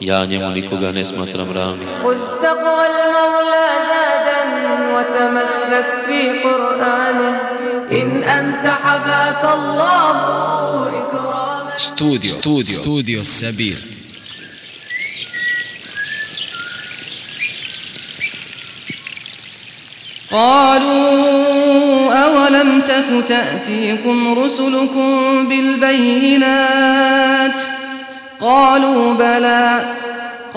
ja njemu nikoga ne smatram ravnim. خذ تقوى المولى زادا وتمسك في قرآنه إن أنت حباك الله إكراما Studio, studio, studio Sabir. قالوا أولم تك تأتيكم رسلكم بالبينات قالوا بلى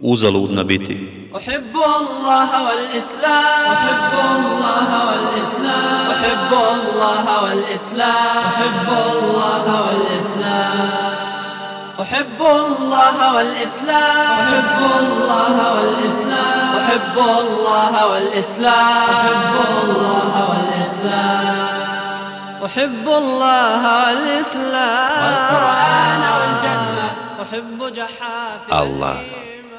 uzaludna biti. أحب الله والإسلام. أحب الله والإسلام. أحب الله والإسلام. أحب الله والإسلام. أحب الله والإسلام. أحب الله والإسلام. أحب الله والإسلام. أحب الله والإسلام. أحب الله والإسلام. والقرآن والجنة. أحب جحافل Allah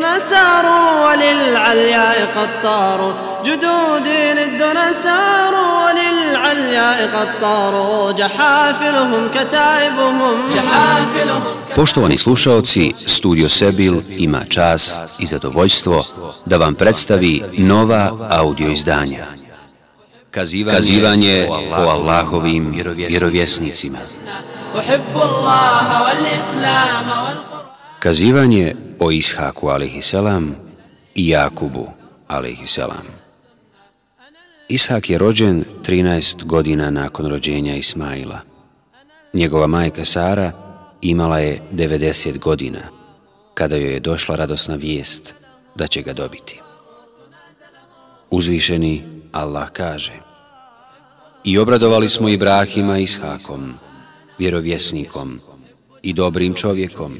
للدنا ساروا وللعلياء قد طاروا جدودي للدنا ساروا وللعلياء قد طاروا جحافلهم كتائبهم جحافلهم Poštovani slušaoci, Studio Sebil ima čast i zadovoljstvo da vam predstavi nova audio izdanja. Kazivanje, Kazivanje o Allahovim vjerovjesnicima. أحب الله والإسلام والقرآن Kazivanje o Ishaku alaihisselam i Jakubu alaihisselam. Ishak je rođen 13 godina nakon rođenja Ismaila. Njegova majka Sara imala je 90 godina kada joj je došla radosna vijest da će ga dobiti. Uzvišeni Allah kaže I obradovali smo Ibrahima Ishakom, vjerovjesnikom i dobrim čovjekom,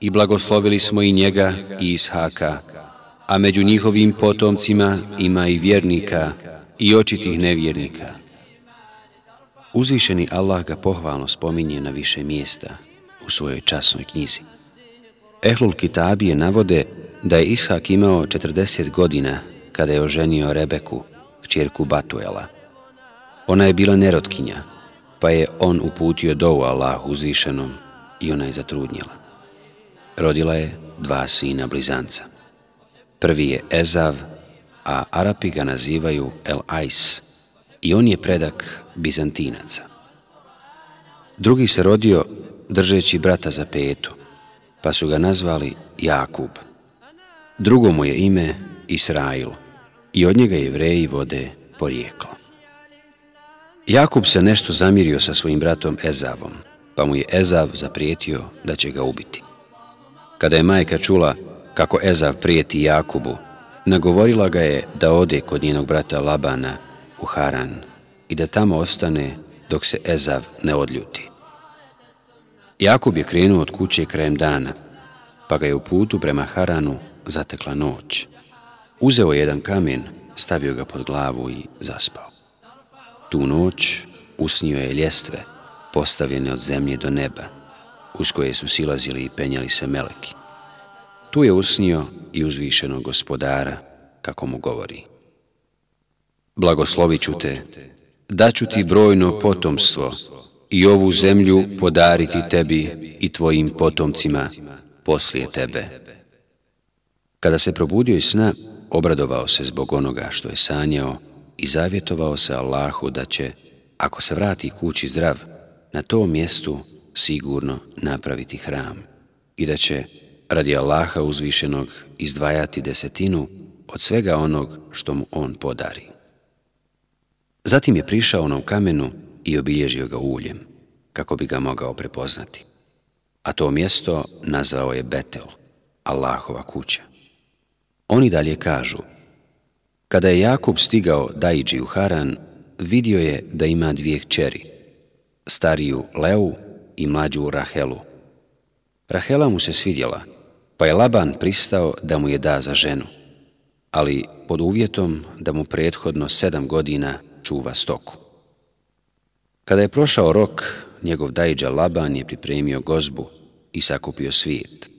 i blagoslovili smo i njega i Ishaka, a među njihovim potomcima ima i vjernika i očitih nevjernika. Uzvišeni Allah ga pohvalno spominje na više mjesta u svojoj časnoj knjizi. Ehlul Kitabije navode da je Ishak imao 40 godina kada je oženio Rebeku, kćerku Batuela. Ona je bila nerotkinja, pa je on uputio dovu Allahu uzvišenom i ona je zatrudnjela. Rodila je dva sina blizanca. Prvi je Ezav, a Arapi ga nazivaju El Ais i on je predak Bizantinaca. Drugi se rodio držeći brata za petu, pa su ga nazvali Jakub. Drugo mu je ime Israil i od njega jevreji vode porijeklo. Jakub se nešto zamirio sa svojim bratom Ezavom, pa mu je Ezav zaprijetio da će ga ubiti. Kada je majka čula kako Ezav prijeti Jakubu, nagovorila ga je da ode kod njenog brata Labana u Haran i da tamo ostane dok se Ezav ne odljuti. Jakub je krenuo od kuće krajem dana, pa ga je u putu prema Haranu zatekla noć. Uzeo je jedan kamen, stavio ga pod glavu i zaspao. Tu noć usnio je ljestve, postavljene od zemlje do neba, uz koje su silazili i penjali se meleki. Tu je usnio i uzvišenog gospodara, kako mu govori. Blagoslovit ću te, daću ti brojno potomstvo i ovu zemlju podariti tebi i tvojim potomcima poslije tebe. Kada se probudio iz sna, obradovao se zbog onoga što je sanjao i zavjetovao se Allahu da će, ako se vrati kući zdrav, na tom mjestu sigurno napraviti hram i da će, radi Allaha uzvišenog, izdvajati desetinu od svega onog što mu on podari. Zatim je prišao onom kamenu i obilježio ga uljem, kako bi ga mogao prepoznati. A to mjesto nazvao je Betel, Allahova kuća. Oni dalje kažu, kada je Jakub stigao Dajđi u Haran, vidio je da ima dvije kćeri, stariju Leu i mlađu Rahelu. Rahela mu se svidjela, pa je Laban pristao da mu je da za ženu, ali pod uvjetom da mu prethodno sedam godina čuva stoku. Kada je prošao rok, njegov dajđa Laban je pripremio gozbu i sakupio svijet,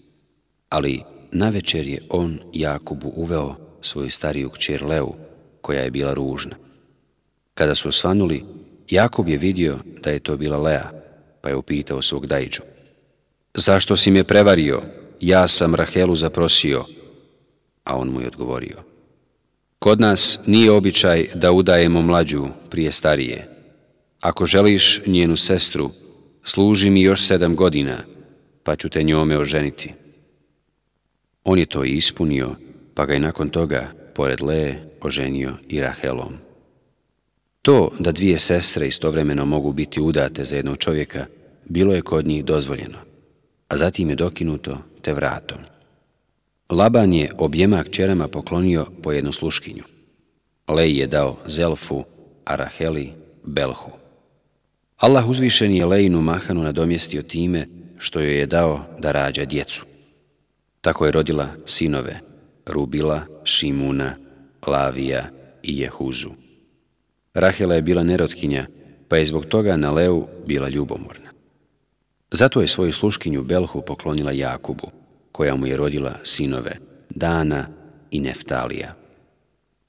ali na večer je on Jakubu uveo svoju stariju kćer Leu, koja je bila ružna. Kada su osvanuli, Jakub je vidio da je to bila Lea, pa je upitao svog dajđu. Zašto si me prevario? Ja sam Rahelu zaprosio. A on mu je odgovorio. Kod nas nije običaj da udajemo mlađu prije starije. Ako želiš njenu sestru, služi mi još sedam godina, pa ću te njome oženiti. On je to ispunio, pa ga je nakon toga, pored Leje, oženio i Rahelom. To da dvije sestre istovremeno mogu biti udate za jednog čovjeka, bilo je kod njih dozvoljeno, a zatim je dokinuto te vratom. Laban je objema kćerama poklonio po jednu sluškinju. Lej je dao Zelfu, a Raheli Belhu. Allah uzvišen je Lejinu Mahanu nadomjestio time što joj je dao da rađa djecu. Tako je rodila sinove Rubila, Šimuna, Lavija i Jehuzu. Rahela je bila nerotkinja, pa je zbog toga na Leu bila ljubomorna. Zato je svoju sluškinju Belhu poklonila Jakubu, koja mu je rodila sinove Dana i Neftalija.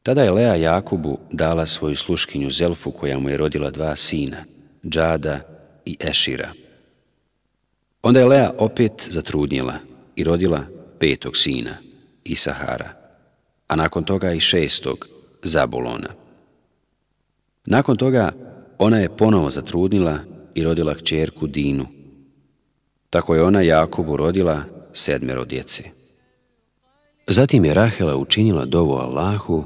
Tada je Lea Jakubu dala svoju sluškinju Zelfu, koja mu je rodila dva sina, Džada i Ešira. Onda je Lea opet zatrudnjela i rodila petog sina, Isahara, a nakon toga i šestog, Zabulona. Nakon toga ona je ponovo zatrudnila i rodila kćerku Dinu. Tako je ona Jakubu rodila sedmero djece. Zatim je Rahela učinila dovu Allahu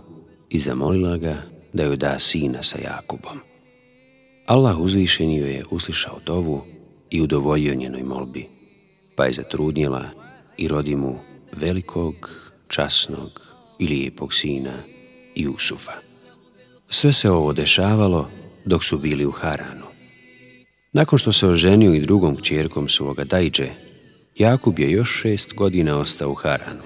i zamolila ga da joj da sina sa Jakubom. Allah uzvišen joj je uslišao dovu i udovoljio njenoj molbi, pa je zatrudnjela i rodi mu velikog, časnog i lijepog sina Jusufa. Sve se ovo dešavalo dok su bili u Haranu. Nakon što se oženio i drugom kćerkom svoga Dajđe, Jakub je još šest godina ostao u Haranu.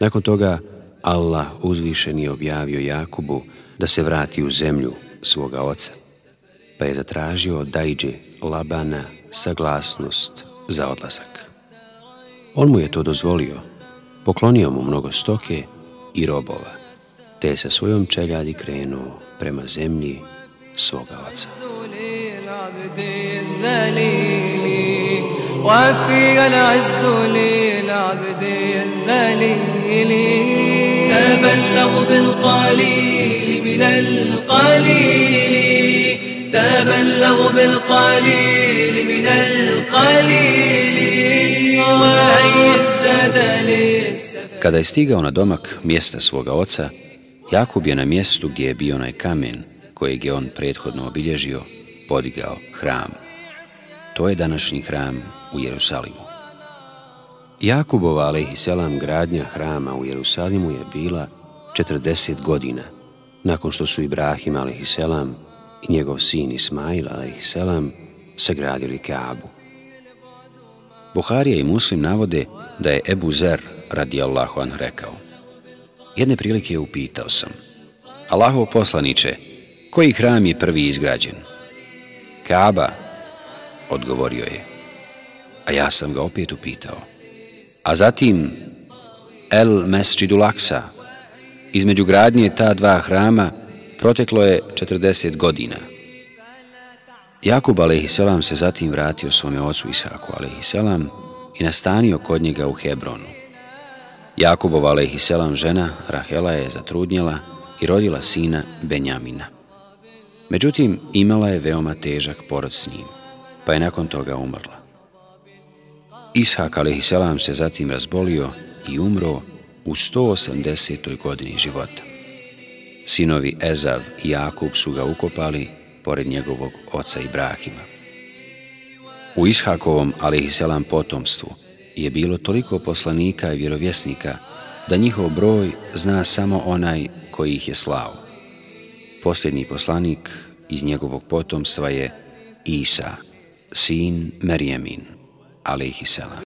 Nakon toga Allah uzvišen je objavio Jakubu da se vrati u zemlju svoga oca, pa je zatražio od Dajđe Labana saglasnost za odlazak. On mu je to dozvolio, poklonio mu mnogo stoke i robova, te je sa svojom čeljadi krenuo prema zemlji svoga oca. وفي العز للعبد الذليل تبلغ بالقليل من القليل تبلغ بالقليل من القليل وعز للسفر Kada je stigao na domak mjesta svoga oca, Jakub je na mjestu gdje je bio onaj kamen kojeg je on prethodno obilježio, podigao hram. To je današnji hram u Jerusalimu. Jakubova, alaihisselam, gradnja hrama u Jerusalimu je bila 40 godina, nakon što su Ibrahim, alaihisselam, i njegov sin Ismail, alaihisselam, sagradili Kaabu. Buharija i Muslim navode da je Ebu Zer radijallahu an rekao. Jedne prilike je upitao sam. Allahov poslaniče, koji hram je prvi izgrađen? Kaaba, odgovorio je. A ja sam ga opet upitao. A zatim El Mesđidu Laksa. Između gradnje ta dva hrama proteklo je 40 godina. Jakub a.s. se zatim vratio svome ocu Isaku a.s. i nastanio kod njega u Hebronu. Jakubova a.s. žena Rahela je zatrudnjela i rodila sina Benjamina. Međutim, imala je veoma težak porod s njim, pa je nakon toga umrla. Ishak a.s. se zatim razbolio i umro u 180. godini života. Sinovi Ezav i Jakub su ga ukopali pored njegovog oca Ibrahima. U Ishakovom, a.s. potomstvu, je bilo toliko poslanika i vjerovjesnika da njihov broj zna samo onaj koji ih je slao. Posljednji poslanik iz njegovog potomstva je Isa, sin Merjemin, alaihissalam.